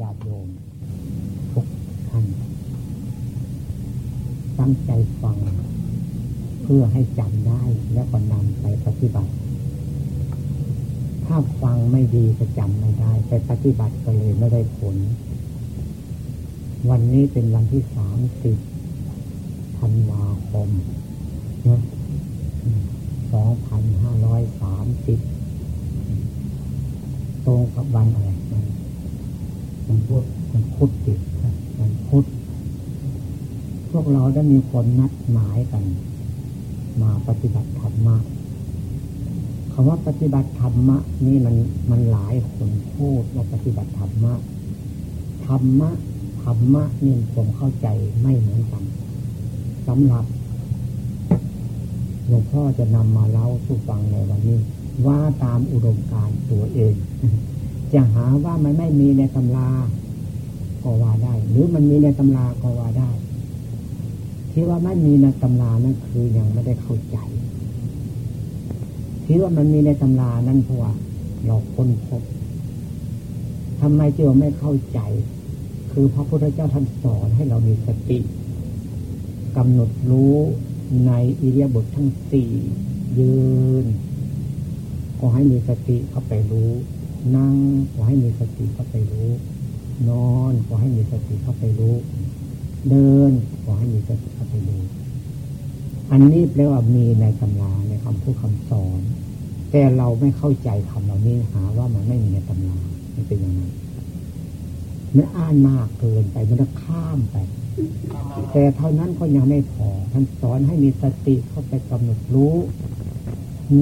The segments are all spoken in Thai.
ญาติโยมทุกท่านตั้งใจฟัง เพื่อให้จำได้แล้วก็นำไปปฏิบัติ ถ้าฟังไม่ดีจะจำไม่ได้ ไปปฏิบัติก็เลยไม่ได้ผล วันนี้เป็นวันที่สามสิบธันวาคมนะสองพันห้าร้อยสามสิบตรงกับวันอะไรมัน มันพุธมันพุธติดมันพุธพวกเราได้มีคนนัดหมายกัน มาปฏิบัติธรรมะคำว่าปฏิบัติธรรมะ นี่มันมันหลายคนพูดว่าปฏิบัติธรรมะธรรมะธรรมะนี่ผมเข้าใจไม่เหมือนกันสำหรับหลวงพ่อจะนำมาเล่าสู่ฟังในวันนี้ ว่าตามอุดมการตัวเอง จะหาว่ามันไม่มีในตำราก็ว่าได้ หรือมันมีในตำราก็ว่าได้ ที่ว่าไม่มีในตำรานั่นคือยังไม่ได้เข้าใจ ที่ว่ามันมีในตำรานั่นเพราะว่าเราค้นพบทำไมจึงไม่เข้าใจ คือพระพุทธเจ้าท่านสอนให้เรามีสติกำหนดรู้ในอิริยาบถททั้งสี่ยืน ก็ให้มีสติเข้าไปรู้ นั่งก็ให้มีสติเข้าไปรู้ นอนก็ให้มีสติเข้าไปรู้ เดินก็ให้มีสติเข้าไปรู้ อันนี้แปลว่ามีในตำราในคำพูดคำสอน แต่เราไม่เข้าใจคำเหล่านี้หาว่ามันไม่มีในตำรามันเป็นอย่างนั้นมันอ่านมากเกินไปมันก็ข้ามไป แต่เท่านั้นก็ยังไม่พอท่านสอนให้มีสติเข้าไปกำหนดรู้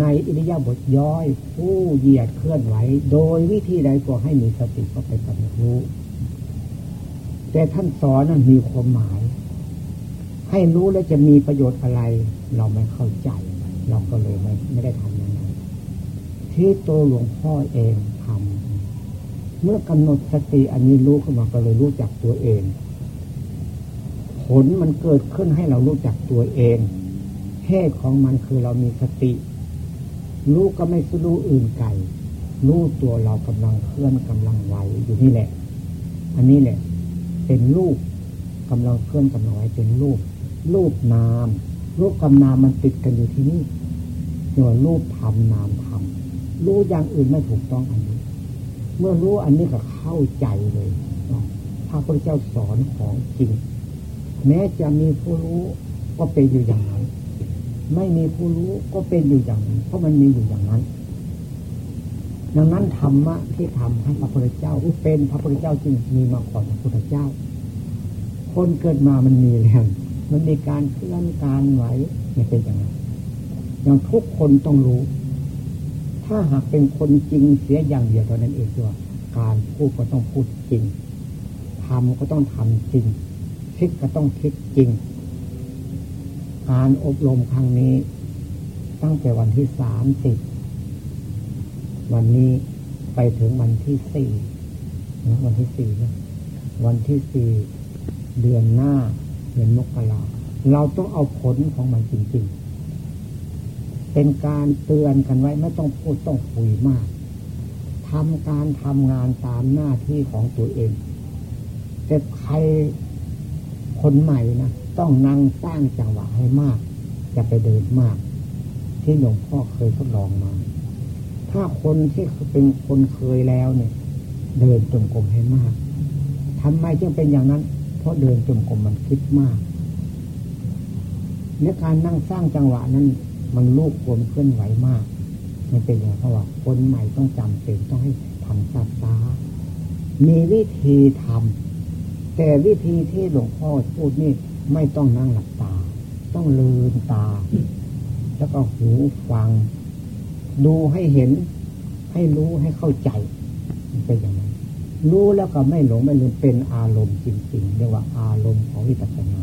ในอิริยาบถย่อย ผู้เหยียดเคลื่อนไหว โดยวิธีใดก็ให้มีสติเข้าไปกำหนดรู้ แต่ท่านสอนนั้นมีความหมาย ให้รู้แล้วจะมีประโยชน์อะไร เราไม่เข้าใจ เราก็เลยไม่ไม่ได้ทำอย่างนั้นที่ตัวหลวงพ่อเองทำเมื่อกำหนดสติอันนี้รู้ขึ้นมาก็เลยรู้จักตัวเอง ผลมันเกิดขึ้นให้เรารู้จักตัวเองเหตุของมันคือเรามีสติ รู้ก็ไม่รู้อื่นไกลรู้ตัวเรากำลังเคลื่อนกำลังไหวอยู่นี่แหละ อันนี้แหละ เป็นรูปกำลังเคลื่อนกำลังไหวเป็นรูป รูปนาม รูปกับนามมันติดกันอยู่ที่นี่เรียกว่ารูปทำนามทำรู้อย่างอื่นไม่ถูกต้องอันนี้ เมื่อรู้อันนี้ก็เข้าใจเลยพระพุทธเจ้าสอนของจริง แม้จะมีผู้รู้ก็เป็นอยู่อย่างนั้น ไม่มีผู้รู้ก็เป็นอยู่อย่างนั้นเพราะมันมีอยู่อย่างนั้น ดังนั้นธรรมะที่ทำให้พระพุทธเจ้าเป็นพระพุทธเจ้าจึงมีมาก่อนพระพุทธเจ้า คนเกิดมามันมีแล้วมันมีการเคลื่อนการไหวไม่เป็นอย่างนั้นอย่างทุกคนต้องรู้ ถ้าหากเป็นคนจริงเสียอย่างเดียวตอนนั้นเองตัวการพูดก็ต้องพูดจริงทำก็ต้องทำจริงคิดก็ต้องคิดจริง การอบรมครั้งนี้ ตั้งแต่วันที่สามสิบวันนี้ไปถึงวันที่สี่นะวันที่สี่นะวันที่สี่เดือนหน้าเดือนมกราเราต้องเอาผลของมันจริงๆ เป็นการเตือนกันไว้ไม่ต้องพูดต้องคุยมากทำการทำงานตามหน้าที่ของตัวเองแต่ใครคนใหม่นะ ต้องนั่งสร้างจังหวะให้มากจะไปเดินมาก ที่หลวงพ่อเคยทดลองมา ถ้าคนที่เป็นคนเคยแล้วเนี่ย เดินจมกรมให้มากทำไมจึงเป็นอย่างนั้น เพราะเดินจมกรมมันคิดมากในการนั่งสร้างจังหวะนั้น มันลูกควรเคลื่อนไหวมาก มันเป็นอย่างเพราะว่าคนใหม่ต้องจำเป็นต้องให้ทำซาซามีวิธีทำแต่วิธีที่หลวงพ่อพูดนี่ ไม่ต้องนั่งหลับตา ต้องลืมตา แล้วก็หูฟัง ดูให้เห็น ให้รู้ให้เข้าใจเป็นอย่างนั้นรู้แล้วก็ไม่หลงไม่ลืมเป็นอารมณ์จริงๆเรียกว่าอารมณ์ของวิปัสสนา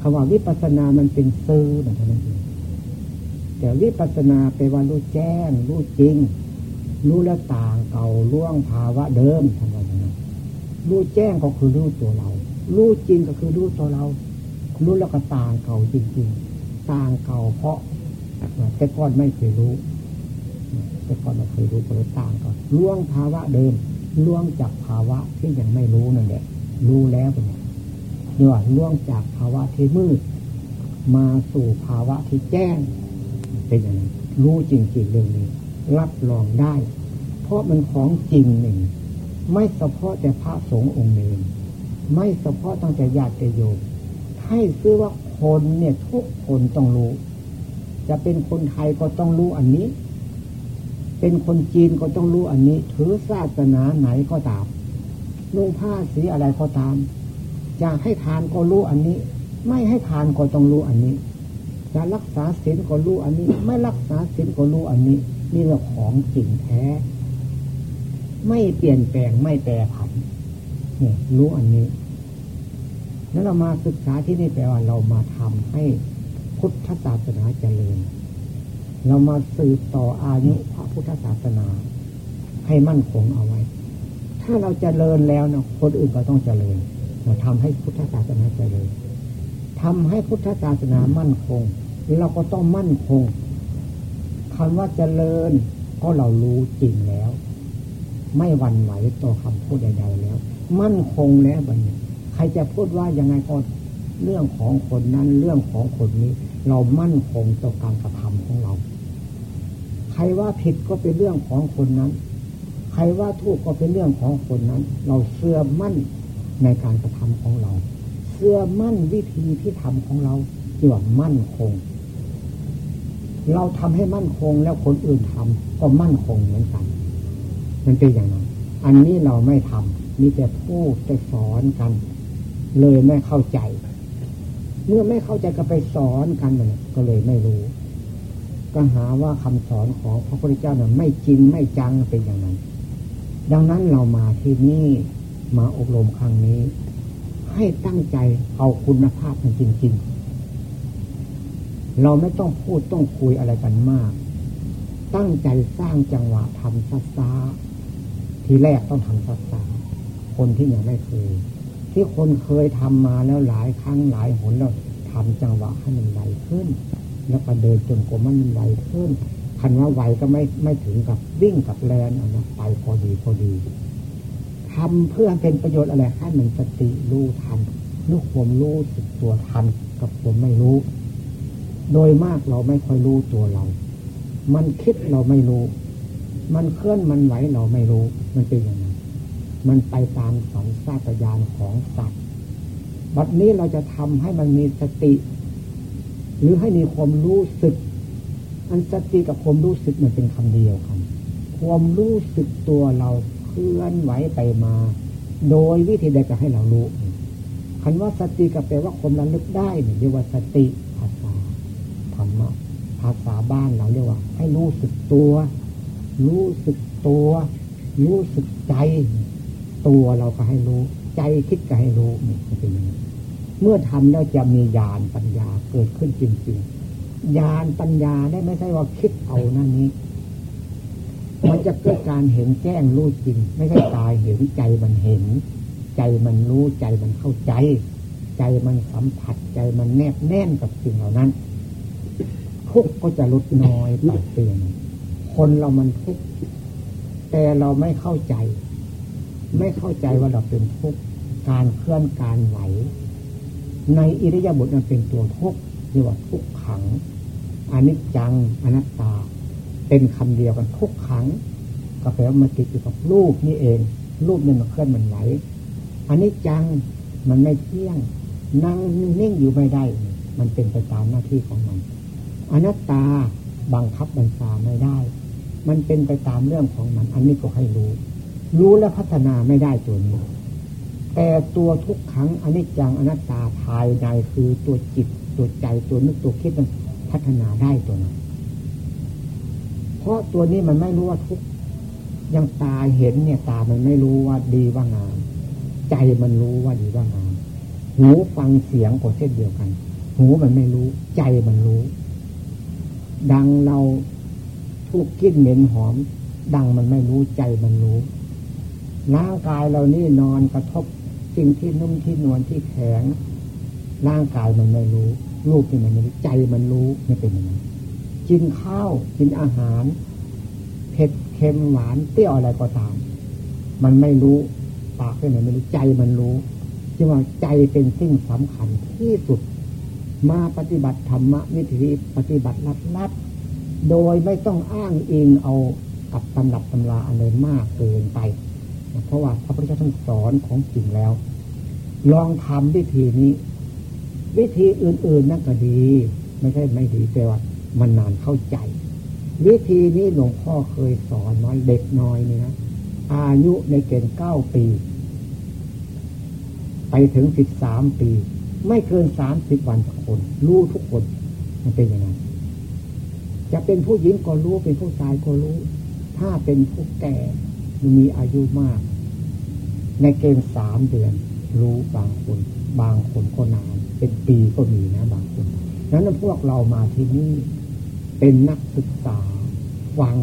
คำว่าวิปัสสนามันเป็นซื่อแบบนั้นเองแต่วิปัสสนาไปว่ารู้แจ้ง รู้จริง รู้แล้วต่างเก่าล่วงภาวะเดิมทำไมรู้แจ้งก็คือรู้ตัวเรา รู้จริงก็คือรู้ตัวเรา รู้แล้วก็ต่างเก่าจริงๆ ต่างเก่าเพราะแต่ก่อนไม่เคยรู้แต่ก่อนไม่เคยรู้ก็เลยต่างก่อนล่วงภาวะเดิมล่วงจากภาวะที่ยังไม่รู้นั่นแหละรู้แล้วเป็นไงนี่ว่าล่วงจากภาวะที่มืด มาสู่ภาวะที่แจ้ง เป็นอย่างนั้รู้จริงๆเรื่องนี้ รับรองได้ เพราะมันของจริงหนึ่ง ไม่เฉพาะแต่พระสงฆ์องค์เองไม่เฉพาะตั้งแต่ญาติโยม ให้ซื้อว่าคนเนี่ยทุกคนต้องรู้ จะเป็นคนไทยก็ต้องรู้อันนี้ เป็นคนจีนก็ต้องรู้อันนี้ ถือศาสนาไหนก็ตามนุ่งผ้าสีอะไรก็ตามจะให้ทานก็รู้อันนี้ ไม่ให้ทานก็ต้องรู้อันนี้จะรักษาศีลก็รู้อันนี้ ไม่รักษาศีลก็รู้อันนี้นี่เราของจริงแท้ ไม่เปลี่ยนแปลงไม่แปรผันเนี่ยรู้อันนี้ แล้วเรามาศึกษาที่นี่แปลว่าเรามาทำให้พุทธศาสนาเจริญ เรามาสืบต่ออายุพระพุทธศาสนา ให้มั่นคงเอาไว้ ถ้าเราจเจริญแล้วเนาะคนอื่นก็ต้องเจริญ เราทำให้พุทธศาสนาเจริญทำให้พุทธศาสนามั่นคง เราก็ต้องมั่นคงคำว่าเจริญก็เรารู้จริงแล้ว ไม่หวั่นไหวต่อคำพูดใดๆแล้ว มั่นคงแล้วบัดนี้ รจะพูดว่ายังไงก็เรื่องของคนนั้นเรื่องของคนนี้ เรามั่นคงต่อการกระทำของเรา ใครว่าผิดก็เป็นเรื่องของคนนั้น ใครว่าถูกก็เป็นเรื่องของคนนั้น เราเชื่อมั่นในการกระทำของเราเชื่อมั่นวิธีที่ทำของเราที่ว่ามั่นคง เราทำให้มั่นคงแล้วคนอื่นทำก็มั่นคงเหมือนกัน มันเป็นอย่างนั้น อันนี้เราไม่ทำมีแต่พูดแต่สอนกัน เลยไม่เข้าใจ เมื่อไม่เข้าใจก็ไปสอนกันเลยก็เลยไม่รู้ ก็หาว่าคำสอนของพระพุทธเจ้าเนี่ยไม่จริงไม่จังเป็นอย่างนั้น ดังนั้นเรามาที่นี่มาอบรมครั้งนี้ ให้ตั้งใจเอาคุณภาพมันจริง ๆ เราไม่ต้องพูดต้องคุยอะไรกันมาก ตั้งใจสร้างจังหวะทำซาซาทีแรกต้องทำซาซาคนที่ยังไม่เคย ที่คนเคยทำมาแล้วหลายครั้งหลายหนแล้วทำจังหวะให้มันไวขึ้น แล้วก็เดินจนกว่ามันไวขึ้นคันว่าไหวก็ไม่ไม่ถึงกับวิ่งกับแลนอนะไปพอดีพอดีทำเพื่อเป็นประโยชน์อะไรให้มันสติรู้ทันลูกผมรู้สึกตัวทันกับผมไม่รู้ โดยมากเราไม่ค่อยรู้ตัวเรา มันคิดเราไม่รู้ มันเคลื่อนมันไหวเราไม่รู้ มันเป็นอย่าง มันไปตามสัญชาตญาณของสัตว์บัดนี้เราจะทำให้มันมีสติ หรือให้มีความรู้สึก อันสติกับความรู้สึกมันเป็นคำเดียวกันความรู้สึกตัวเราเคลื่อนไหวไปมา โดยวิธีใดก็ให้เรารู้คันว่าสติก็แปลว่าความระลึกได้เนี่ยเรียกว่าสติภาษาธรรมะภาษาบ้านเราเรียกว่า ให้รู้สึกตัว รู้สึกตัว รู้สึกใจ ตัวเราก็ให้รู้ ใจคิดก็ให้รู้นี่เป็นอย่างนี้เมื่อทำแล้วจะมีญาณปัญญาเกิดขึ้นจริงๆญาณปัญญาได้ไม่ใช่ว่าคิดเอานั่นนี้ มันจะเกิดการเห็นแจ้งรู้จริง ไม่ใช่ตายเห็นใจมันเห็น ใจมันรู้ใจมันเข้าใจ ใจมันสัมผัสใจมันแนบแน่นกับสิ่งเหล่านั้นทุกก็จะลดน้อยตัดเปลี่ยนคนเรามันทุกแต่เราไม่เข้าใจ ไม่เข้าใจว่าเราเป็นทุกข์การเคลื่อนการไหว ในอิริยาบถมันเป็นตัวทุกข์เรียกว่าทุกขังอนิจจังอนัตตา เป็นคำเดียวกันทุกขังก็แปลว่ามันติดอยู่กับรูปนี่เองรูปนี่มันเคลื่อนมันไหวอันนี้จังมันไม่เที่ยง นั่งนิ่งอยู่ไม่ได้ มันเป็นไปตามหน้าที่ของมันอนัตตาบังคับบัญชาไม่ได้ มันเป็นไปตามเรื่องของมัน อันนี้ก็ให้รู้ รู้และพัฒนาไม่ได้ตัวนี้ แต่ตัวทุกครั้งอนิจจังอนัตตาภายในคือตัวจิตตัวใจตัวนึกตัวคิดมันพัฒนาได้ตัวนั้นเพราะตัวนี้มันไม่รู้ว่าทุกยังตาเห็นเนี่ยตามันไม่รู้ว่าดีว่างาม ใจมันรู้ว่าดีว่างาม หูฟังเสียงก็เช่นเดียวกัน หูมันไม่รู้ ใจมันรู้ ดังเราทุกกินเหม็นหอม ดังมันไม่รู้ใจมันรู้ ร่างกายเรานี่นอนกระทบสิ่งที่นุ่มที่นวลที่แข็ง ร่างกายมันไม่รู้ลูกที่มันไม่รู้ใจมันรู้ไม่เป็นยังไงกินข้าวกินอาหารเผ็ดเค็มหวานเตี้ยวอะไรก็ตาม มันไม่รู้ปากเป็นไหนไม่รู้ใจมันรู้จึงว่าใจเป็นสิ่งสำคัญที่สุด มาปฏิบัติธรรมวิธีปฏิบัติลัดๆโดยไม่ต้องอ้างอิงเอากับตำรับตำราอะไรมากเกินไป เพราะว่าพระพุทธเจ้าท่านสอนของจริงแล้ว ลองทำวิธีนี้ วิธีอื่น ๆนั่นก็ดี ไม่ใช่ไม่ดีแต่ว่ามันนานเข้าใจ วิธีนี้หลวงพ่อเคยสอนน้อยเด็กน้อยนี่นะอายุในเกณฑ์เก้าปี ไปถึงสิบสามปี ไม่เกินสามสิบวันทุกคน รู้ทุกคน มันเป็นยังไงจะเป็นผู้หญิงก็รู้เป็นผู้ชายก็รู้ ถ้าเป็นผู้แก่ มีอายุมาก ในเกณฑ์สามเดือน รู้บางคน บางคนก็นาน เป็นปีก็มีนะบางคน นั้นพวกเรามาที่นี่เป็นนักศึกษา ฟัง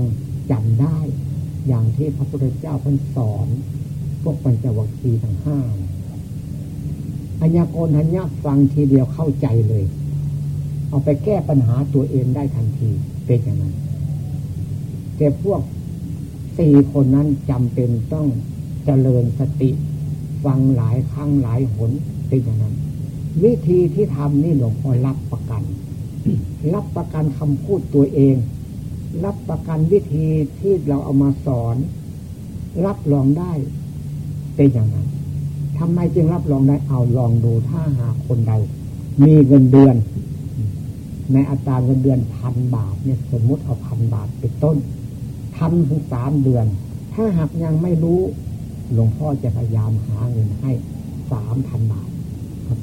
จำได้ อย่างที่พระพุทธเจ้าท่านสอน พวกปัญจวัคคีย์ทั้งห้าอัญญาโกนัญญาฟังทีเดียวเข้าใจเลย เอาไปแก้ปัญหาตัวเองได้ทันทีเป็นอย่างนั้นแต่พวก สี่คนนั้นจำเป็นต้องเจริญสติ ฟังหลายครั้งหลายหนเป็นอย่างนั้น วิธีที่ทำนี่หลวงพ่อรับประกัน รับประกันคำพูดตัวเอง รับประกันวิธีที่เราเอามาสอน รับรองได้เป็นอย่างนั้นทำไมจึงรับรองได้เอาลองดูถ้าหาคนใด มีเงินเดือน ในอัตราเงินเดือนพันบาทเนี่ยสมมติเอาพันบาทเป็นต้น ทำถึงสามเดือน ถ้าหากยังไม่รู้ หลวงพ่อจะพยายามหาเงินให้สามพันบาท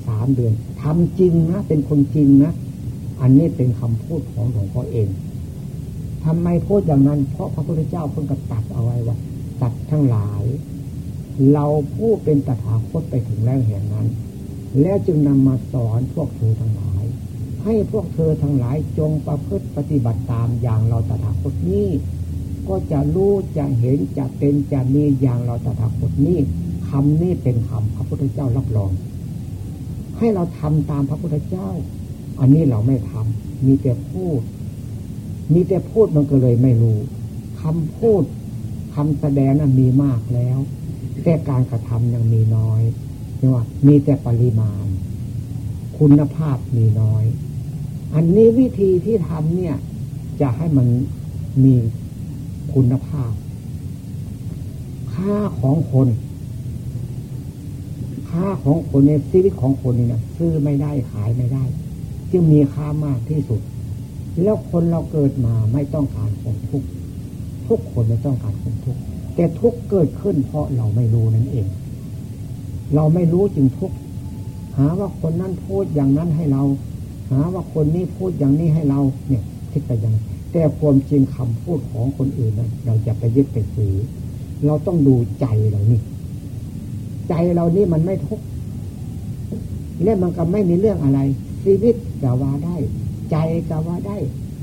สามเดือนทำจริงนะ เป็นคนจริงนะ อันนี้เป็นคำพูดของหลวงพ่อเองทำไมพูดอย่างนั้น เพราะพระพุทธเจ้าเพิ่งกระตัดเอาไว้ว่าตัดทั้งหลาย เราผู้เป็นตถาคตไปถึงแล้วแห่งนั้น แล้วจึงนำมาสอนพวกเธอทั้งหลาย ให้พวกเธอทั้งหลายจงประพฤติปฏิบัติตามอย่างเราตถาคตนี้ ก็จะรู้จะเห็นจะเป็นจะมีอย่างเราตถาคตนี้คำนี้เป็นคำพระพุทธเจ้ารับรอง ให้เราทำตามพระพุทธเจ้า อันนี้เราไม่ทำมีแต่พูด มีแต่พูดมันก็เลยไม่รู้คำพูดคำแสดงนั้นมีมากแล้ว แต่การกระทำยังมีน้อยเรียกว่า มีแต่ปริมาณ คุณภาพมีน้อย อันนี้วิธีที่ทำเนี่ย จะให้มันมี คุณภาพ ค่าของคน ค่าของคนในชีวิตของคนนี่นะซื้อไม่ได้ขายไม่ได้ จึงมีค่ามากที่สุด แล้วคนเราเกิดมาไม่ต้องการความทุกข์ทุกคนไม่ต้องการความทุกข์แต่ทุกเกิดขึ้นเพราะเราไม่รู้นั่นเอง เราไม่รู้จึงทุกหาว่าคนนั้นพูดอย่างนั้นให้เรา หาว่าคนนี้พูดอย่างนี้ให้เรา เนี่ยคิดไปอย่าง แต่ความจริงคำพูดของคนอื่นนั้นเราจะไปยึดไปถือ เราต้องดูใจเรานี่ ใจเรานี่มันไม่ทุกข์และมันก็ไม่มีเรื่องอะไร ชีวิตจะว่าได้ ใจจะว่าได้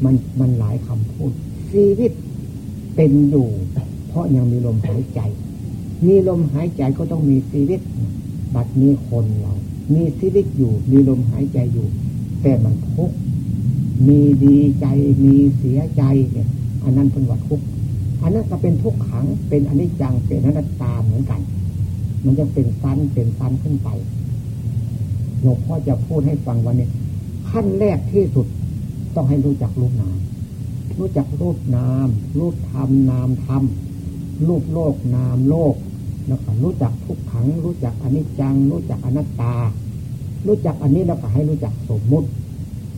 มันมันหลายคำพูด ชีวิตเป็นอยู่ เพราะยังมีลมหายใจ มีลมหายใจก็ต้องมีชีวิต บัดนี้คนเรา มีชีวิตอยู่ มีลมหายใจอยู่ แต่มันทุกข์ มีดีใจมีเสียใจเนี่ย อันนั้นเป็นวัดทุกข์อันนั้นก็เป็นทุกขังเป็นอนิจจังเป็นอนัตตาเหมือนกัน มันจะเป็นสั้นเป็นสั้นขึ้นไปหลวงพ่อจะพูดให้ฟังวันนี้ ขั้นแรกที่สุดต้องให้รู้จักรูปนามรู้จักรูปนาม รูปธรรมนามธรรมรูปโลกนามโลกแล้วก็รู้จักทุกขัง รู้จักอนิจจัง รู้จักอนัตตา รู้จักอันนี้แล้วก็ให้รู้จักสมมุติ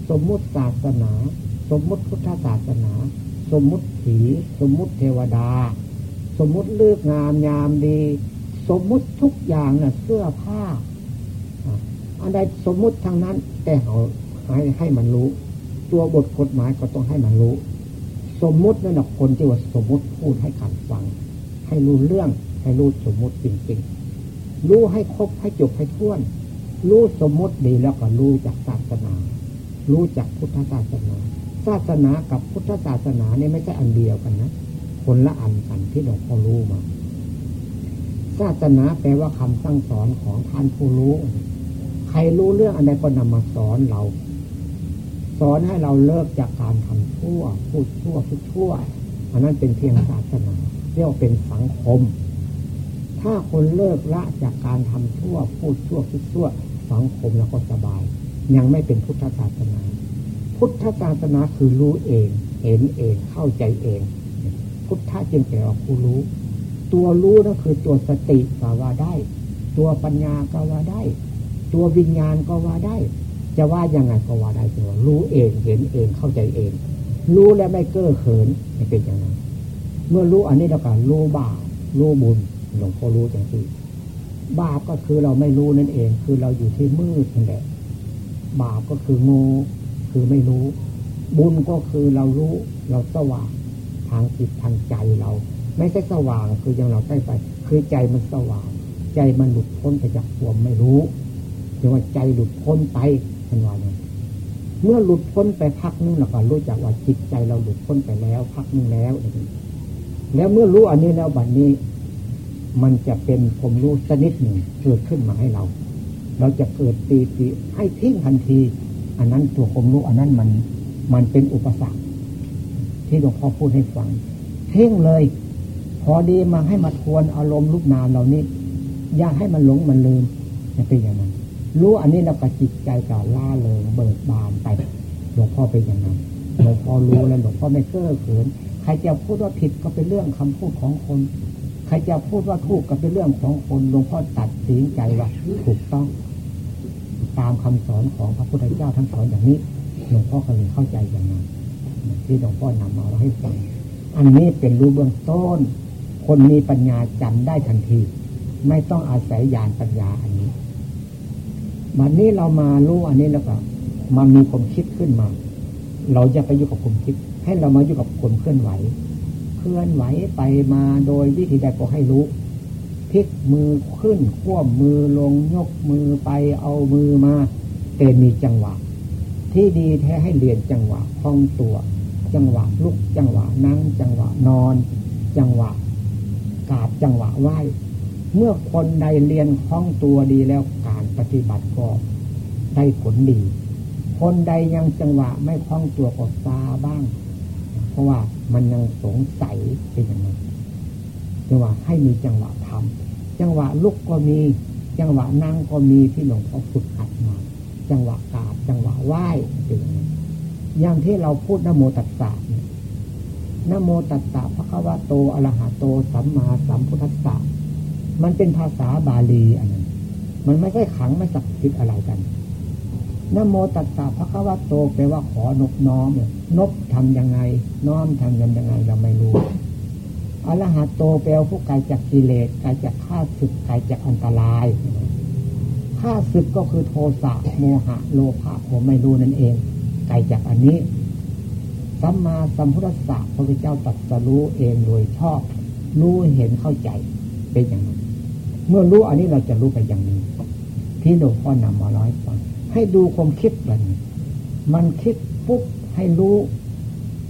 สมมุติศาสนา สมมุติพุทธศาสนา สมมุติผี สมมุติเทวดา สมมุติเลือกงามยามดี สมมุติทุกอย่างน่ะเสื้อผ้าอันใดสมมุติทางนั้น แต่เขาให้ให้มันรู้ ตัวบทกฎหมายก็ต้องให้มันรู้ สมมุตินั่นแหะคนที่ว่าสมมุติพูดให้กันฟัง ให้รู้เรื่องให้รู้สมมุติจริงๆรู้ให้ครบให้จบให้ท้วน รู้สมมุติดีแล้วก็รู้จากศาสนา รู้จักพุทธศาสนา ศาสนากับพุทธศาสนาเนี่ยไม่ใช่อันเดียวกันนะ คนละอันกันที่เราพอรู้มา ศาสนาแปลว่าคำสั่งสอนของท่านผู้รู้ ใครรู้เรื่องอันใดก็นำมาสอนเรา สอนให้เราเลิกจากการทำชั่ว พูดชั่วพูดชั่ว อันนั้นเป็นเพียงศาสนา เรียกว่าเป็นสังคม ถ้าคนเลิกละจากการทำชั่ว พูดชั่วคิดชั่ว สังคมเราก็สบาย ยังไม่เป็นพุทธศาสนา พุทธศาสนาคือรู้เอง เห็นเองเข้าใจเอง พุทธะจึงแปลว่าผู้รู้ ตัวรู้นั่นคือตัวสติก็ว่าได้ ตัวปัญญาก็ว่าได้ ตัววิญญาณก็ว่าได้ จะว่ายังไงก็ว่าได้ตัวรู้เองเห็นเองเข้าใจเอง รู้แล้วไม่เก้อเขินไม่เป็นอย่างนั้นเมื่อรู้อันนี้เราก็รู้บาปรู้บุญหลวงพ่อรู้จังสิบาปก็คือเราไม่รู้นั่นเอง คือเราอยู่ที่มืดนั่นแหละ บาปก็คือโง่คือไม่รู้ บุญก็คือเรารู้เราสว่างทางจิตทางใจเรา ไม่ใช่สว่างคืออย่างเราใต้ไปคือใจมันสว่าง ใจมันหลุดพ้นไปจากความไม่รู้เรียกว่าใจหลุดพ้นไปเป็นว่าเนี่ยเมื่อหลุดพ้นไปพักนึงเราก็รู้จักว่าจิตใจเราหลุดพ้นไปแล้ว พักนึงแล้ว แล้วเมื่อรู้อันนี้แล้วบัดนนี้ มันจะเป็นผมรู้ชนิดหนึ่งเกิดขึ้นมาให้เรา เราจะเกิดตีตีให้ทิ้งทันที อันนั้นตัวผมรู้อันนั้นมันมันเป็นอุปสรรค ที่หลวงพ่อพูดให้ฟังเพ่งเลย พอดีมาให้มาทวนอารมณ์รูปนามเหล่านี้ อย่าให้มันหลงมันลืมจะเป็นอย่างนั้น รู้อันนี้เราก็จิตใจก็ล่าเริงเบิกบานไปหลวงพ่อเป็นอย่างนั้นหลวงพ่อรู้แล้วหลวงพ่อไม่เก้อเขินใครจะพูดว่าผิดก็เป็นเรื่องคำพูดของคน ใครจะพูดว่าถูกก็เป็นเรื่องของคนหลวงพ่อตัดสินใจว่าถูกต้อง ตามคำสอนของพระพุทธเจ้าทั้งสอนอย่างนี้หลวงพ่อเลยเข้าใจอย่างนั้นที่หลวงพ่อนำมาเราให้ฟังอันนี้เป็นรู้เบื้องต้น คนมีปัญญาจำได้ทันที ไม่ต้องอาศัยญาณปัญญาอันนี้วันนี้เรามารู้อันนี้แล้วก็มันมีความคิดขึ้นมา เราจะไปอยู่กับความคิด ให้เรามาอยู่กับคนเคลื่อนไหว เคลื่อนไหวไปมาโดยวิธีใดก็ให้รู้พลิกมือขึ้นควบมือลงยกมือไปเอามือมาเป็นมีจังหวะ ที่ดีแท้ให้เรียนจังหวะคล่องตัว จังหวะลุกจังหวะนั่งจังหวะนอน จังหวะกราบจังหวะไหวเมื่อคนใดเรียนคล่องตัวดีแล้วการปฏิบัติก็ได้ผลดี คนใดยังจังหวะไม่คล่องตัวก็ซาบ้าง เพราะว่ามันยังสงสัยเป็นอย่างนั้นจังหวะให้มีจังหวะทำจังหวะลุกก็มี จังหวะนั่งก็มีที่หลวงพ่อฝึกหัดมา จังหวะกราบจังหวะไหว้เป็นอย่างนั้นอย่างที่เราพูดนโมตัสสะนโมตัสสะพระคัมภโตอรหะโตสัมมาสัมพุทธัสสะมันเป็นภาษาบาลีอันนั้น มันไม่ใช่ขังไม่ศักดิ์สิทธิ์อะไรกัน นโมตัสสะพระคัมภโตแปลว่าขอนบน้อมเนี่ยนบทำยังไง น้อมทำยังยังไงเราไม่รู้อรหัตโตแปลผู้ไกลจากกิเลสไกลจากข้าศึกไกลจากอันตรายข้าศึกก็คือโทสะโมหะโลภะผมไม่รู้นั่นเอง ไกลจากอันนี้สัมมาสัมพุทธะพระพุทธเจ้าตรัสรู้เองโดยชอบ รู้เห็นเข้าใจเป็นอย่างนั้นเมื่อรู้อันนี้เราจะรู้ไปอย่างนี้ที่หลวงพ่อนำมาร้อยฟัง ให้ดูความคิดมันมันคิดปุ๊บให้รู้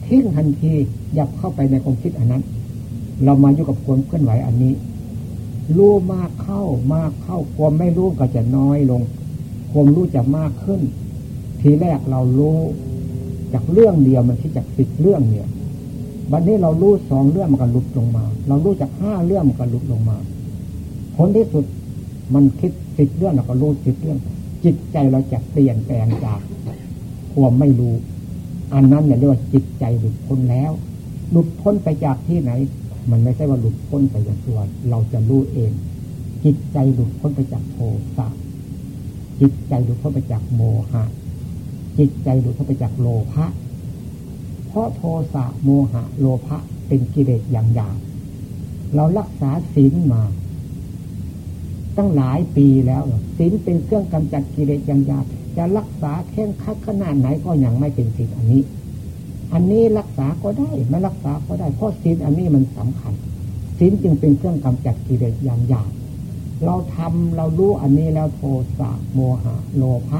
ทิ้งทันทียับเข้าไปในความคิดอันนั้น เรามาอยู่กับความเคลื่อนไหวอันนี้ รู้มากเข้ามากเข้าความไม่รู้ก็จะน้อยลง ความรู้จะมากขึ้น ทีแรกเรารู้จากเรื่องเดียวมันที่จากสิบเรื่องเนี่ยวันนี้เรารู้สองเรื่องมันก็หลุดลงมา เรารู้จากห้าเรื่องมันก็หลุดลงมา ผลที่สุดมันคิดสิบเรื่องเราก็รู้สิบเรื่อง จิตใจเราจะเปลี่ยนแปลงจากความไม่รู้ อันนั้นเนี่ยเรียกว่าจิตใจหลุดพ้นแล้ว หลุดพ้นไปจากที่ไหน มันไม่ใช่ว่าหลุดพ้นไปจากตัวเราจะรู้เอง จิตใจหลุดพ้นไปจากโทสะจิตใจหลุดพ้นไปจากโมหะ จิตใจหลุดพ้นไปจากโลภะเพราะโทสะโมหะ โลภะเป็นกิเลสอย่างหยาบเรารักษาศีลมา ตั้งหลายปีแล้วศีลเป็นเครื่องกำจัดกิเลสอย่างยาจะรักษาแข่งคัดขนาดไหนก็ยังไม่เป็นศีลอันนี้ อันนี้รักษาก็ได้ไม่รักษาก็ได้เพราะศีลอันนี้มันสำคัญศีลจึงเป็นเครื่องกำจัดกิเลสอย่างยาเราทำเรารู้อันนี้แล้วโทสะโมหะโลภะ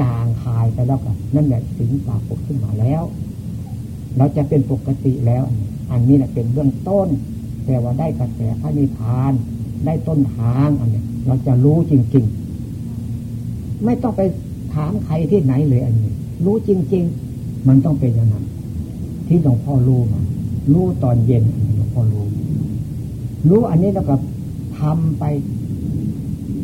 จางคายไปแล้วกันนั่นแหละศีลปรากฏขึ้นมาแล้ว เราจะเป็นปกติแล้ว อันนี้แหละเป็นเบื้องต้น แต่ว่าได้กระแสพระนิพพาน ได้ต้นทางอันนี้เราจะรู้จริง ๆ ไม่ต้องไปถามใครที่ไหนเลยอันนี้ รู้จริง ๆ มันต้องเป็นอย่างนั้นที่หลวงพ่อรู้มารู้ตอนเย็นหลวงพ่อรู้ รู้อันนี้แล้วก็ททำไป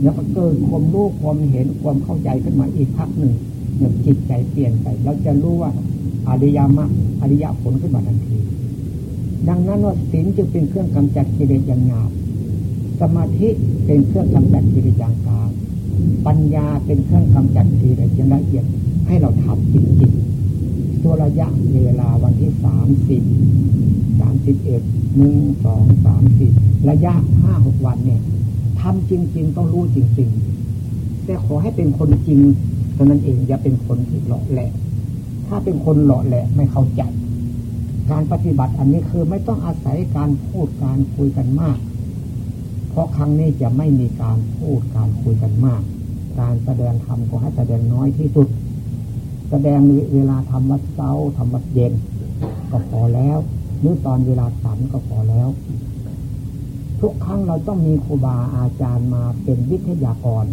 แล้วก็เกิดความรู้ความเห็นความเข้าใจขึ้นมาอีกพักหนึ่งเนี่ยจิตใจเปลี่ยนไปเราจะรู้ว่าอริยมรรคอริยผลขึ้นมาทันที ดังนั้นว่าศีลจึงเป็นเครื่องกำจัดกิเลสอย่างหยาบ สมาธิเป็นเครื่องกำจัดกิเลสอย่างกลางปัญญาเป็นเครื่องกำจัดกิเลสอย่างละเอียดให้เราทำจริงๆตัวระยะเวลาวันที่สามสิบสามสิบเอ็ดหนึ่งสองสามสิบระยะห้าหกวันเนี่ยทำจริง ๆ ต้องรู้จริง ๆ แต่ขอให้เป็นคนจริงเท่านั้นเองอย่าเป็นคนที่หลอกแหละถ้าเป็นคนหลอกแหละไม่เข้าใจ การปฏิบัติอันนี้คือไม่ต้องอาศัยการพูดการคุยกันมาก เพราะครั้งนี้จะไม่มีการพูดการคุยกันมาก การแสดงธรรมก็ให้แสดงน้อยที่สุด แสดงเวลาทำวัดเช้าทำวัดเย็น ก็พอแล้วหรือตอนเวลาสันก็พอแล้ว ทุกครั้งเราต้องมีครูบาอาจารย์มาเป็นวิทยากร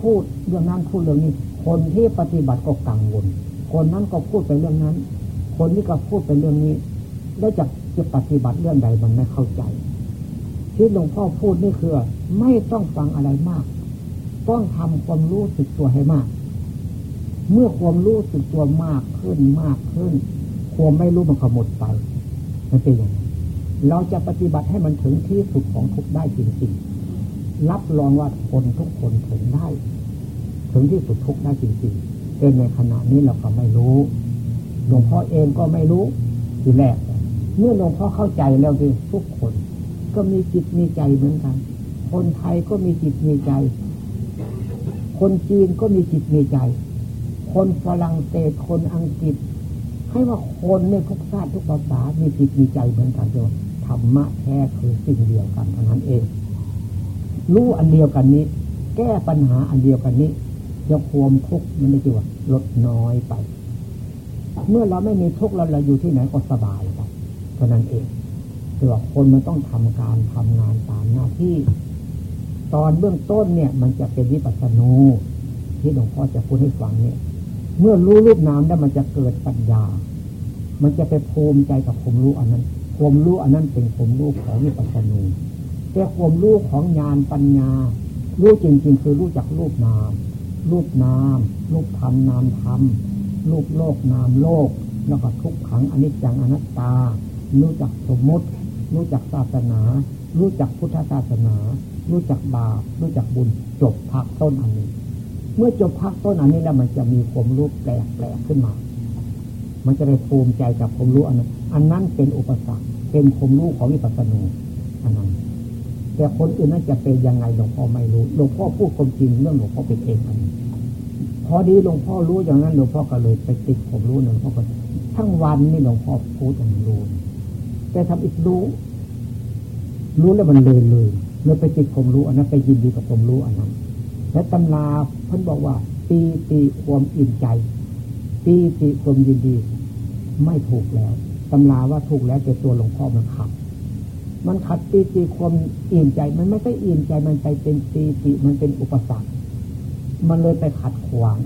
พูดเรื่องนั้นพูดเรื่องนี้ คนที่ปฏิบัติก็กังวล คนนั้นก็พูดไปเรื่องนั้น คนนี้ก็พูดไปเรื่องนี้ แล้วจะจะปฏิบัติเรื่องใดมันไม่เข้าใจ ที่หลวงพ่อพูดนี่คือ ไม่ต้องฟังอะไรมาก ต้องทำความรู้สึกตัวให้มาก เมื่อความรู้สึกตัวมากขึ้นมากขึ้น ความไม่รู้มันก็หมดไปมันเป็นอย่างนี้เราจะปฏิบัติให้มันถึงที่สุดของทุกได้จริงๆรับรองว่าคนทุกคนถึงได้ ถึงที่สุดทุกได้จริงๆแต่ในขณะนี้เราก็ไม่รู้หลวงพ่อเองก็ไม่รู้ทีแรกเมื่อหลวงพ่อเข้าใจแล้วคือทุกคน ก็มีจิตมีใจเหมือนกัน คนไทยก็มีจิตมีใจ คนจีนก็มีจิตมีใจ คนฝรั่งเศสคนอังกฤษ ให้ว่าคนในทุกชาติทุกภาษา มีจิตมีใจเหมือนกันเดียวธรรมะแท้คือสิ่งเดียวกันเท่านั้นเอง รู้อันเดียวกันนี้ แก้ปัญหาอันเดียวกันนี้จะความทุกข์มันไม่กี่ว่าลดน้อยไป เมื่อเราไม่มีทุกข์เราเราอยู่ที่ไหนก็สบายไปเท่านั้นเอง แต่ว่าคนมันต้องทำการทำงานตามหน้าที่ ตอนเบื้องต้นเนี่ย มันจะเป็นวิปัสสนูที่หลวงพ่อจะพูดให้ฟังเนี่ย เมื่อรู้รูปนามแล้วมันจะเกิดปัญญา มันจะไปภูมิใจกับความรู้อันนั้นความรู้อันนั้นเป็นความรู้ของวิปัสสนูแต่ความรู้ของญาณปัญญา รู้จริง ๆ คือรู้จักรูปนาม รูปนาม รูปธรรมนามธรรมรูปโลกนามโลก แล้วก็ทุกขังอนิจจังอนัตตา รู้จักสมมติ รู้จักศาสนา รู้จักพุทธศาสนา รู้จักบาปรู้จักบุญจบพักต้นอันนี้ เมื่อจบพักต้นอันนี้แล้วมันจะมีความรู้แปลกแปลกขึ้นมา มันจะได้ภูมิใจกับความรู้อันนั้นอันนั้นเป็นอุปสรรคเป็นความรู้ของวิปัสสนูอันนั้นแต่คนอื่นนั้นจะเป็นยังไงหลวงพ่อไม่รู้หลวงพ่อพูดความจริงเรื่องหลวงพ่อเป็นเองอันนี้พอดีหลวงพ่อรู้อย่างนั้นหลวงพ่อก็เลยไปติดความรู้หนึ่งพ่อก็ทั้งวันนี่หลวงพ่อพูดอย่างรู้ แต่ทำอีกรู้ รู้แล้วมันเลยเลยเลยไปติดความรู้อันนั้นไปยินดีกับความรู้อันนั้น และตำราเพิ่นบอกว่าปีติความอิ่มใจปีติความยินดี ไม่ถูกแล้วตำราว่าถูกแล้วแต่ตัวหลวงพ่อมันขัด มันขัดปีติความอิ่มใจ มันไม่ใช่อิ่มใจมันไปเป็นปีติมันเป็นอุปสรรค มันเลยไปขัดขวาง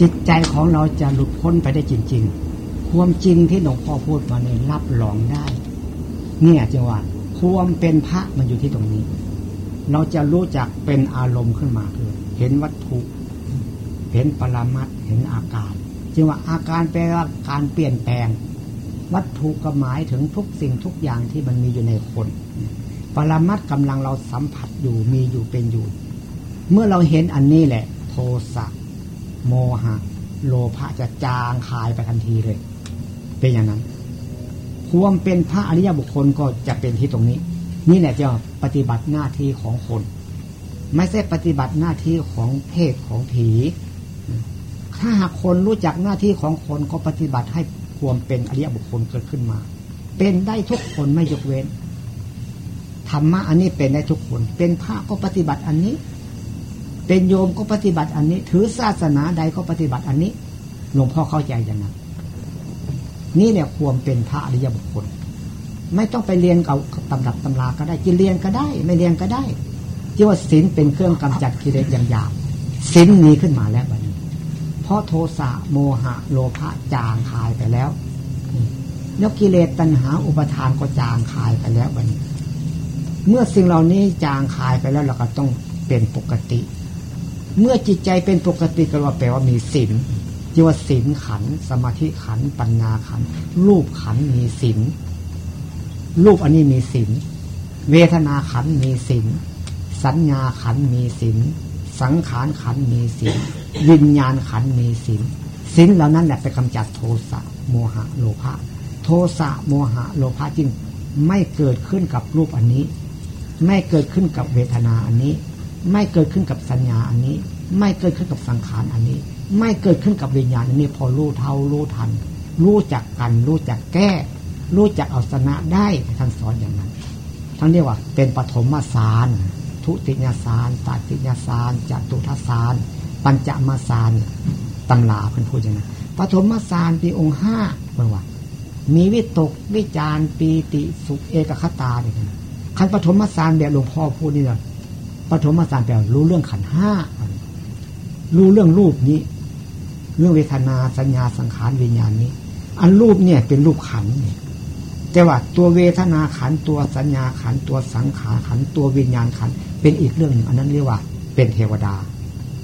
จิตใจของเราจะหลุดพ้นไปได้จริง ๆ ความจริงที่หลวงพ่อพูดมาเนี่ยรับรองได้ เนี่ยจะว่าความเป็นพระมันอยู่ที่ตรงนี้ เราจะรู้จักเป็นอารมณ์ขึ้นมาคือเห็นวัตถุ เห็นปรมัตเห็นอาการจึงว่าอาการแปลว่าการเปลี่ยนแปลง วัตถุก็หมายถึงทุกสิ่งทุกอย่างที่มันมีอยู่ในคน ปรมัตกำลังเราสัมผัสอยู่มีอยู่เป็นอยู่ เมื่อเราเห็นอันนี้แหละ โทสะ โมหะ โลภะจะจางคายไปทันทีเลย เป็นอย่างนั้นความเป็นพระอริยบุคคลก็จะเป็นที่ตรงนี้ นี่แหละจะปฏิบัติหน้าที่ของคน ไม่ใช่ปฏิบัติหน้าที่ของเพศของผี ถ้าหากคนรู้จักหน้าที่ของคนก็ปฏิบัติให้ความเป็นอริยบุคคลเกิดขึ้นมา เป็นได้ทุกคนไม่ยกเว้นธรรมะอันนี้เป็นได้ทุกคน เป็นพระก็ปฏิบัติอันนี้ เป็นโยมก็ปฏิบัติอันนี้ ถือศาสนาใดก็ปฏิบัติอันนี้หลวงพ่อเข้าใจอย่างนั้นนี่เนี่ยควรเป็นพระอริยบุคคล ไม่ต้องไปเรียนกับตำรับตำราก็ได้จะเรียนก็ได้ ไม่เรียนก็ได้ที่ว่าศีลเป็นเครื่องกำจัดกิเลสอย่างหยาบศีลมีขึ้นมาแล้วบัดนี้เพราะโทสะโมหะ โลภะจางหายไปแล้วแล้วกิเลสตัณหาอุปทานก็จางคายไปแล้ววันนี้ เมื่อสิ่งเหล่านี้จางคายไปแล้วเราก็ต้องเป็นปกติ เมื่อจิตใจเป็นปกติก็ว่าแปลว่ามีศีลจีว่าศีลขัน สมาธิขัน ปัญญาขัน รูปขันมีศีลรูปอันนี้มีศีลเวทนาขันมีศีลสัญญาขันมีศีลสังขารขันมีศีลวิญญาณขันมีศีลศีลเหล่านั้นแหละไปกำจัดโทสะโมหะโลภะโทสะโมหะโลภะจึงไม่เกิดขึ้นกับรูปอันนี้ ไม่เกิดขึ้นกับเวทนาอันนี้ ไม่เกิดขึ้นกับสัญญาอันนี้ ไม่เกิดขึ้นกับสังขารอันนี้ ไม่เกิดขึ้นกับวิญญาณอันนี้พอรู้เท่ารู้ทัน รู้จักกันรู้จักแก้ รู้จักเอาชนะได้ท่านสอนอย่างนั้นท่านเรียกว่าเป็นปฐมสารทุติยสารตติยสารจตุทสารปัญจมาสารตำลาเพิ่นพูดอย่างนั้นปฐมสารปีองค์ห้าเพิ่นว่ามีวิตกวิจารปีติสุขเอกคตาเนี่ยขันปฐมสารแบบหลวงพ่อพูดนี่เลย ปฐมสารแปลรู้เรื่องขันห้ารู้เรื่องรูปนี้ เรื่องเวทนาสัญญาสังขารวิญญาณนี้ อันรูปเนี่ยเป็นรูปขันเนี่ยแต่ว่าตัวเวทนาขันตัวสัญญาขันตัวสังขารขันตัววิญญาณขันเป็นอีกเรื่องหนึ่งอันนั้นเรียกว่า เป็นเทวดา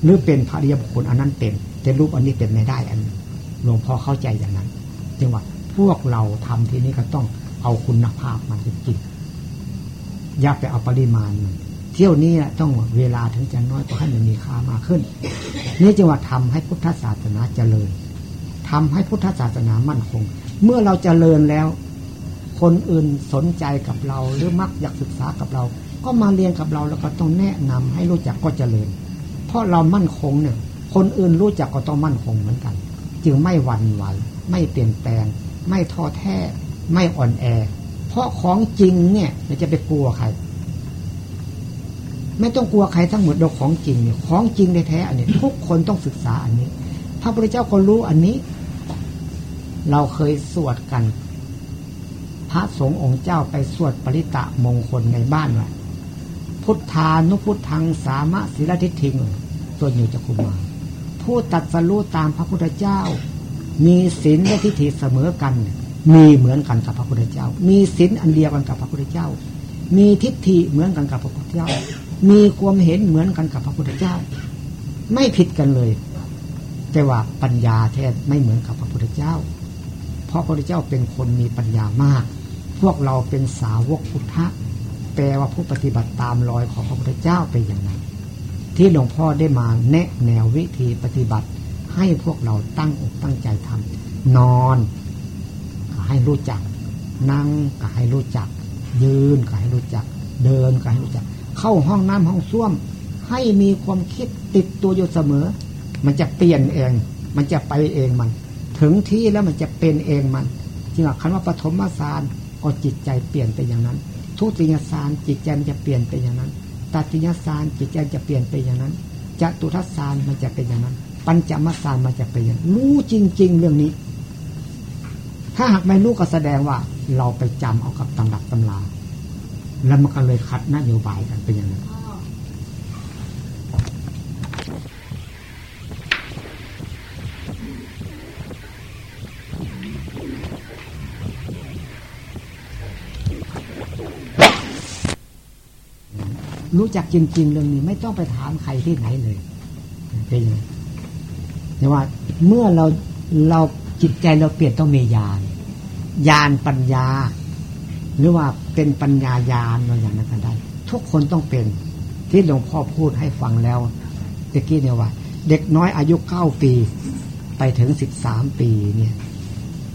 หรือเป็นพระริยบุคคลอันนั้นเป็น แต่รูปอันนี้เป็นไม่ได้อันหลวงพ่อเข้าใจอย่างนั้นจึงว่าพวกเราทำที่นี้ก็ต้องเอาคุณภาพมันจริงอย่าไปเอาปริมาณมัน เที่ยวนี้ต้องเวลาถึงจะน้อยก็ให้มันมีค่ามากขึ้น นี่จึงว่าทำให้พุทธศาสนาเจริญทำให้พุทธศาสนามั่นคง เมื่อเราเจริญแล้ว คนอื่นสนใจกับเราหรือมักอยากศึกษากับเรา ก็มาเรียนกับเราแล้วก็ต้องแนะนำให้รู้จักก็เจริญ เพราะเรามั่นคงเนี่ยคนอื่นรู้จักก็ต้องมั่นคงเหมือนกัน จึงไม่หวั่นไหวไม่เปลี่ยนแปลง ไม่ท้อแท้ ไม่อ่อนแอ เพราะของจริงเนี่ยจะไปกลัวใคร ไม่ต้องกลัวใครทั้งหมดเราของจริงเนี่ยของจริงในแท้อันนี้ทุกคนต้องศึกษาอันนี้ พระพุทธเจ้าก็รู้อันนี้ เราเคยสวดกัน พระสงฆ์องค์เจ้าไปสวดปริตะมงคลในบ้านว่าพุทธานุพุทธังสามะศิลทิทิงส่วนอยู่จักุมาผู้ตัดสรู้ตามพระพุทธเจ้า มีศีลและทิฏฐิเสมอกัน มีเหมือนกันกับพระพุทธเจ้า มีศีลอันเดียวกันกับพระพุทธเจ้า มีทิฏฐิเหมือนกันกับพระพุทธเจ้า มีความเห็นเหมือนกันกับพระพุทธเจ้า ไม่ผิดกันเลย แต่ว่าปัญญาแท้ไม่เหมือนกับพระพุทธเจ้า เพราะพระพุทธเจ้าเป็นคนมีปัญญามาก พวกเราเป็นสาวกพุทธะแปลว่าผู้ปฏิบัติตามรอยของพระพุทธเจ้าเป็นอย่างนั้นที่หลวงพ่อได้มาแนะแนววิธีปฏิบัติ ให้พวกเราตั้งอกตั้งใจทำนอนก็ให้รู้จัก นั่งก็ให้รู้จัก ยืนก็ให้รู้จัก เดินก็ให้รู้จัก เข้าห้องน้ำห้องส้วม ให้มีความคิดติดตัวอยู่เสมอ มันจะเปลี่ยนเอง มันจะไปเองมัน ถึงที่แล้วมันจะเป็นเองมันจริงๆคำว่าปฐมสารก็จิตใจเปลี่ยนไปอย่างนั้น ทุติยสารจิตใจมันจะเปลี่ยนไปอย่างนั้นตัติยสารจิตใจจะเปลี่ยนไปอย่างนั้นจตุทัสสารมันจะเป็นอย่างนั้น ปัญจมสารมันจะเป็นอย่างรู้จริง ๆ เรื่องนี้ ถ้าหากไม่รู้ก็แสดงว่า เราไปจำเอากับตำรับตำราแล้วมันก็เลยคัดนโยบายกันเป็นอย่างนั้นรู้จักจริง ๆ เรื่องนี้ไม่ต้องไปถามใครที่ไหนเลยเป็นยังไงแต่ว่าเมื่อเราเราจิตใจเราเปลี่ยนต้องมีญาณ ญาณปัญญา หรือว่าเป็นปัญญาญาณเราอย่างนั้นก็ได้ ทุกคนต้องเป็นที่หลวงพ่อพูดให้ฟังแล้วเด็กกี้เนี่ยว่า เด็กน้อยอายุเก้าปี ไปถึงสิบสามปีเนี่ย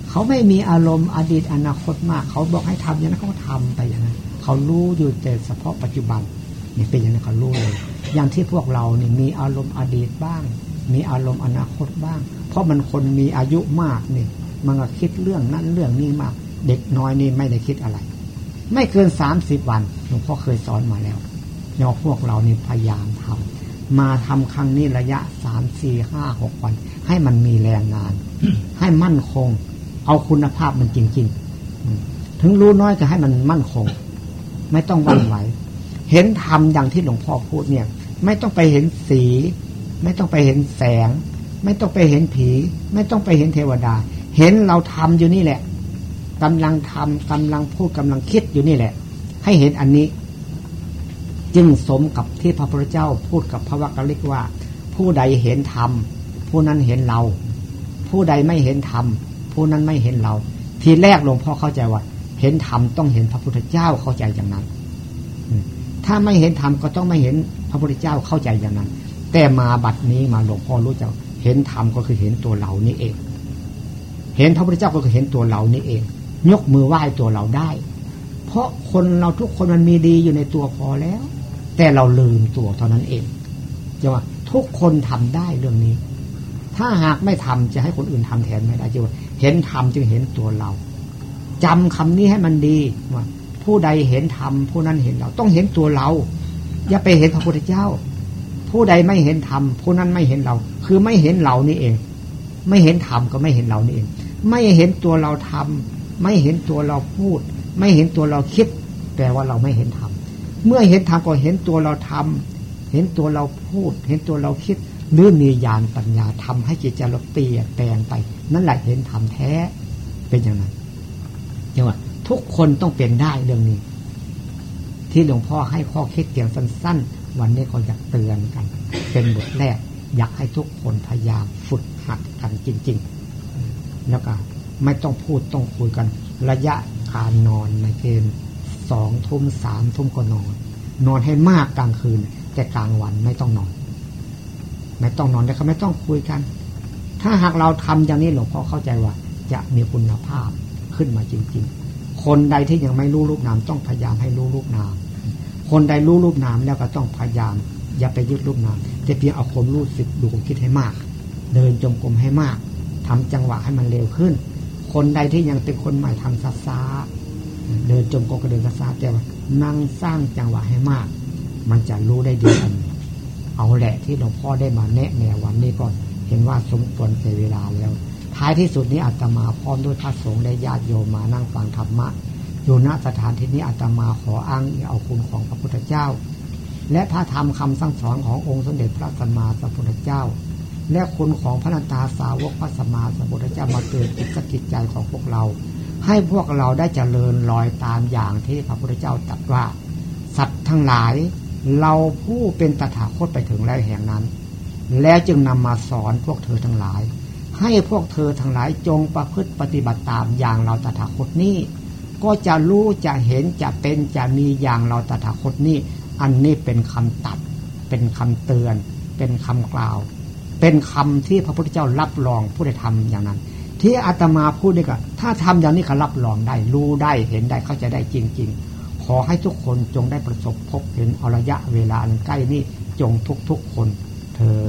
เขาไม่มีอารมณ์อดีตอนาคตมาก เขาบอกให้ทำอย่างนั้นเขาทำไปอย่างนั้นเขารู้อยู่แต่เฉพาะปัจจุบันนี่เป็นอย่างนั้นเขารู้เลยอย่างที่พวกเราเนี่ยมีอารมณ์อดีตบ้าง มีอารมณ์อนาคตบ้าง เพราะมันคนมีอายุมากนี่ มันก็คิดเรื่องนั้นเรื่องนี้มาก เด็กน้อยนี่ไม่ได้คิดอะไร ไม่เกินสามสิบวันหลวงพ่อเคยสอนมาแล้วยอพวกเรานี่พยายามทำมาทำครั้งนี้ระยะสามสี่ห้าหกวัน ให้มันมีแรงงาน ให้มั่นคง เอาคุณภาพมันจริง ๆ ถึงรู้น้อยก็ให้มันมั่นคง ไม่ต้องวันไหว เห็นธรรมอย่างที่หลวงพ่อพูดเนี่ย ไม่ต้องไปเห็นสี ไม่ต้องไปเห็นแสง ไม่ต้องไปเห็นผี ไม่ต้องไปเห็นเทวดา เห็นเราทำอยู่นี่แหละกำลังทำกำลังพูดกำลังคิดอยู่นี่แหละ ให้เห็นอันนี้ จึงสมกับที่พระพุทธเจ้าพูดกับพระวักกะลิกว่า ผู้ใดเห็นธรรมผู้นั้นเห็นเรา ผู้ใดไม่เห็นธรรมผู้นั้นไม่เห็นเรา ทีแรกหลวงพ่อเข้าใจว่า เห็นธรรมต้องเห็นพระพุทธเจ้าเข้าใจอย่างนั้น ถ้าไม่เห็นธรรมก็ต้องไม่เห็นพระพุทธเจ้าเข้าใจอย่างนั้น แต่มาบัดนี้มาหลวงพ่อรู้จักเห็นธรรมก็คือเห็นตัวเรานี่เอง เห็นพระพุทธเจ้าก็เห็นตัวเรานี่เอง ยกมือไหว้ตัวเราได้ เพราะคนเราทุกคนมันมีดีอยู่ในตัวพอแล้ว แต่เราลืมตัวเท่านั้นเองจะว่าทุกคนทำได้เรื่องนี้ ถ้าหากไม่ทำจะให้คนอื่นทำแทนไม่ได้จะว่าเห็นธรรมจึงเห็นตัวเราจำคำนี้ให้มันดีว่าผู้ใดเห็นธรรมผู้นั้นเห็นเรา ต้องเห็นตัวเรา อย่าไปเห็นพระพุทธเจ้า ผู้ใดไม่เห็นธรรมผู้นั้นไม่เห็นเรา คือไม่เห็นเรานี่เอง ไม่เห็นธรรมก็ไม่เห็นเรานี่เอง ไม่เห็นตัวเราทำไม่เห็นตัวเราพูด ไม่เห็นตัวเราคิด แปลว่าเราไม่เห็นธรรมเมื่อเห็นธรรมก็เห็นตัวเราทำเห็นตัวเราพูด เห็นตัวเราคิดหรือมีญาณปัญญาทำให้จิตใจเราเปลี่ยนแปลงไป นั่นแหละเห็นธรรมแท้เป็นอย่างนั้นจังหวะทุกคนต้องเป็นได้เรื่องนี้ ที่หลวงพ่อให้ข้อคิดเพียงสั้น ๆ วันนี้ก็อยากเตือนกัน เป็นบทแรก อยากให้ทุกคนพยายามฝึก หัดกันจริง ๆ แล้วก็ไม่ต้องพูดต้องคุยกัน ระยะการนอนในเกณฑ์สองทุ่มสามทุ่มก็นอน นอนให้มากกลางคืน แต่กลางวันไม่ต้องนอน ไม่ต้องนอนแล้วก็ไม่ต้องคุยกัน ถ้าหากเราทำอย่างนี้หลวงพ่อเข้าใจว่า จะมีคุณภาพขึ้นมาจริง ๆ คนใดที่ยังไม่รู้รูปนามต้องพยายามให้รู้รูปนาม คนใดรู้รูปนามแล้วก็ต้องพยายาม อย่าไปยึดรูปนามแต่เพียงเอาความรู้สึกดูความคิดให้มาก เดินจงกรมให้มากทำจังหวะให้มันเร็วขึ้น คนใดที่ยังเป็นคนใหม่ทำซาซาเดินจงกรมก็เดินซาซาแต่ว่านั่งสร้างจังหวะให้มาก มันจะรู้ได้ดีอันเอาแหละที่หลวงพ่อได้มาแนะแนววันนี้ก่อนเห็นว่าสมควรเสียเวลาแล้ว ท้ายที่สุดนี้อาตมาพร้อมด้วยพระสงฆ์และญาติโยมมานั่งฟังธรรมะอยู่ณสถานที่นี้อาตมาขออ้างเอาคุณของพระพุทธเจ้า และพระธรรมคำสั่งสอนขององค์สมเด็จพระสัมมาสัมพุทธเจ้า และคุณของพระนันตาสาวกพระสมมาสัมพุทธเจ้ามาเตือนจิตสกิจใจของพวกเรา ให้พวกเราได้เจริญลอยตามอย่างที่พระพุทธเจ้าตรัสว่า สัตว์ทั้งหลายเราผู้เป็นตถาคตไปถึงแล้วแห่งนั้น แล้วจึงนำมาสอนพวกเธอทั้งหลาย ให้พวกเธอทั้งหลายจงประพฤติปฏิบัติตามอย่างเราตถาคตนี้ ก็จะรู้จะเห็นจะเป็นจะมีอย่างเราตถาคตนี้ อันนี้เป็นคำตัด เป็นคำเตือน เป็นคำกล่าว เป็นคำที่พระพุทธเจ้ารับรองผู้ใดทำอย่างนั้น ที่อาตมาพูดนี่ก็ถ้าทำอย่างนี้เขารับรองได้ รู้ได้เห็นได้เข้าใจได้จริง ๆ ขอให้ทุกคนจงได้ประสบพบเห็นอระยะเวลาอันใกล้นี้จงทุกๆคนเธอ